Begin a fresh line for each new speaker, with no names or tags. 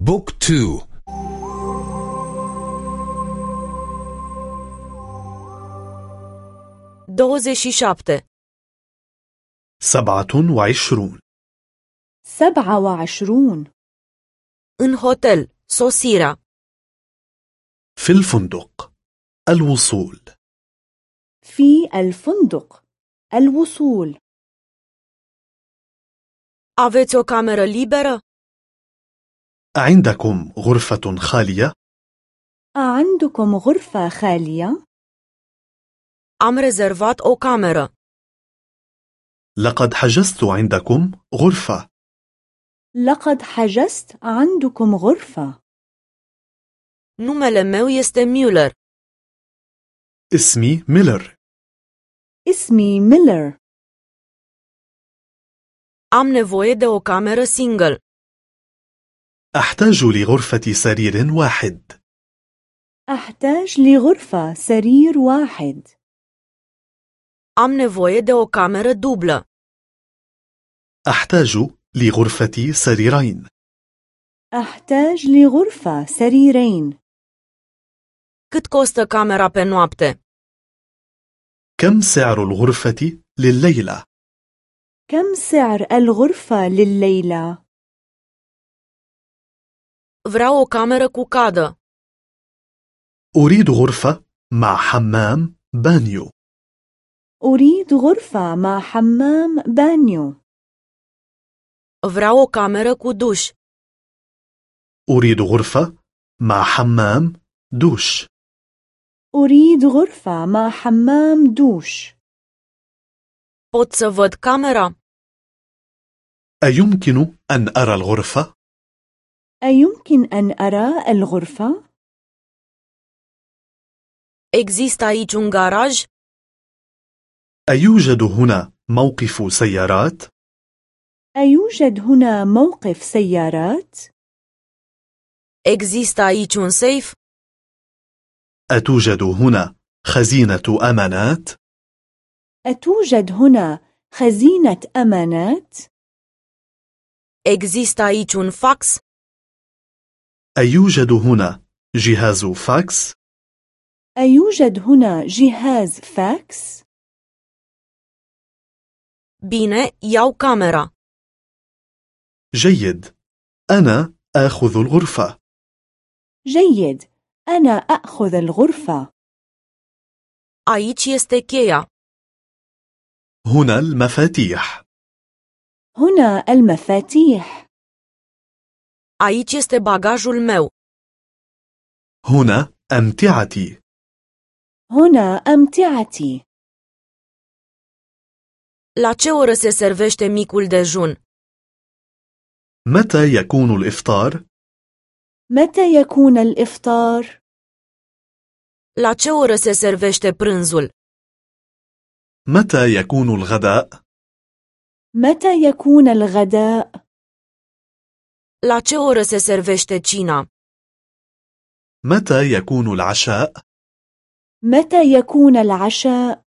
بوك تو
دوزي شابتة
سبعة وعشرون.
سبعة وعشرون.
În hotel, sosirea.
في الفندق الوصول.
في الفندق الوصول.
Aveți o cameră liberă?
عندكم غرفة خالية؟
أعندكم غرفة خالية؟
Am rezervat o cameră.
لقد حجزت عندكم غرفة
لقد حجزت عندكم غرفة
Numele meu este Müller.
اسمي ميلر
اسمي ميلر
Am nevoie de o cameră single.
أحتاج لغرفة سرير واحد
أحتاج لغرفة سرير واحد
Am nevoie de o cameră dublă.
أحتاج لغرفة سريرين
أحتاج لغرفة سريرين
Cât costă camera pe noapte?
كم سعر الغرفة لليلة؟
كم سعر الغرفة لليلة؟
Vreau o cameră cu cadă.
أريد غرفة مع حمام بانيو
أريد غرفة مع حمام بانيو
Vreau o cameră cu duș.
أريد غرفة مع حمام دوش
أريد غرفة مع حمام دوش
Pot să văd camera?
أيمكن أن أرى الغرفة؟
أيمكن أن أرى الغرفة؟
Există aici un garaj?
أيوجد هنا موقف سيارات؟
أيوجد هنا موقف سيارات؟
Există aici un safe?
أتوجد هنا خزينة أمانات؟
أتوجد هنا خزينة أمانات؟
Există aici un fax?
أيوجد هنا جهاز فاكس؟
أيوجد هنا جهاز فاكس؟
Bine, iau camera.
جيد أنا آخذ الغرفة
جيد أنا أخذ الغرفة
Aici este cheia.
هنا المفاتيح
هنا المفاتيح
Aici este bagajul meu.
هنا أمتعتي
هنا أمتعتي
La ce oră se servește micul dejun?
متى يكون الإفطار؟
متى يكون الإفطار؟
La ce oră se servește prânzul?
متى يكون الغداء؟
متى يكون الغداء؟
La ce oră se servește cina?
متى يكون العشاء؟
متى يكون العشاء؟